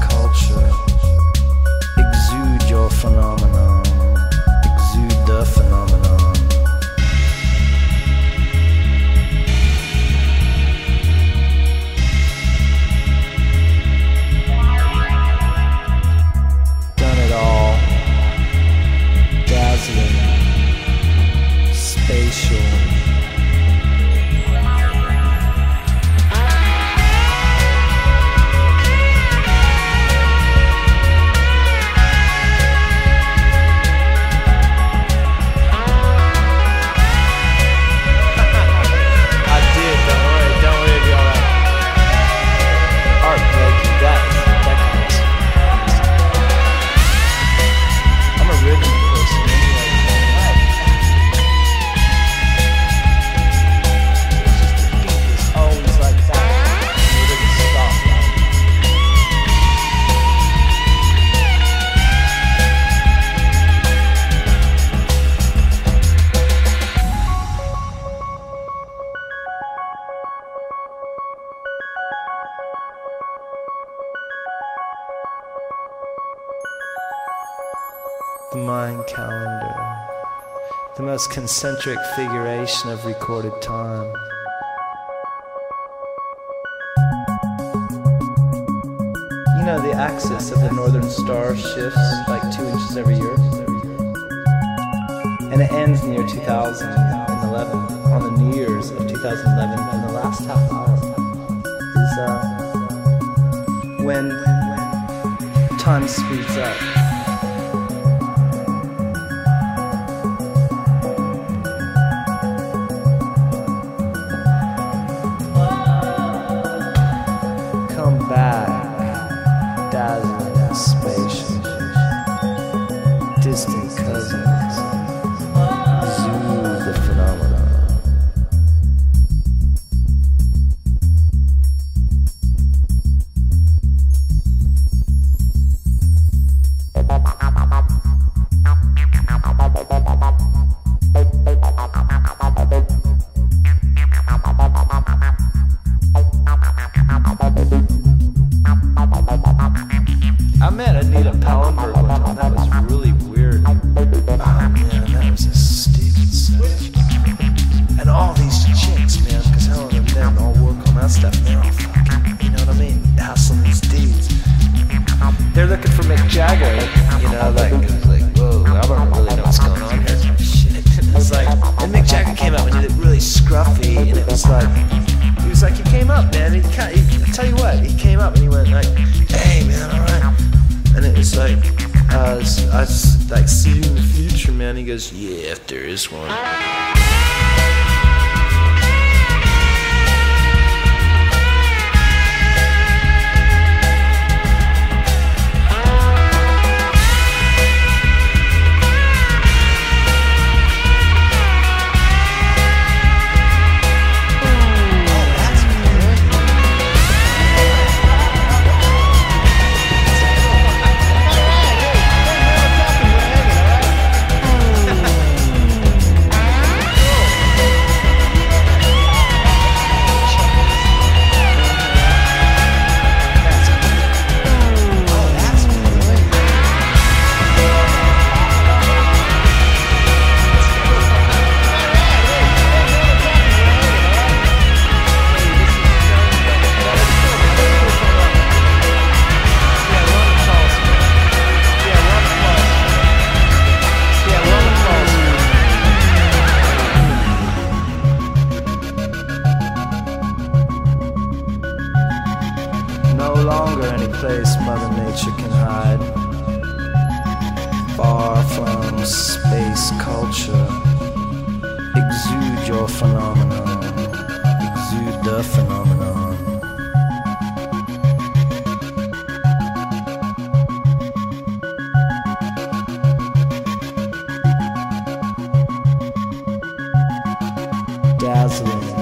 culture. Exude your phenomenon. Exude the phenomenon. done it all. Dazzling, spatial. The calendar, the most concentric figuration of recorded time. You know, the axis of the northern star shifts like two inches every year. And it ends year 2011, on the New Year's of 2011, and the last half hour is uh, when time speeds up. Jagger, you know, like, it's like, whoa, I don't really know what's going on here. Shit. It's like, and Mick Jagger came up and did it really scruffy, and it was like, he was like, he came up, man. He, he, I tell you what, he came up and he went like, hey, man, all right. And it was like, uh, I s- like see you in the future, man. He goes, yeah, if there is one. or any place Mother Nature can hide. Far from space culture, exude your phenomenon, exude the phenomenon. dazzling.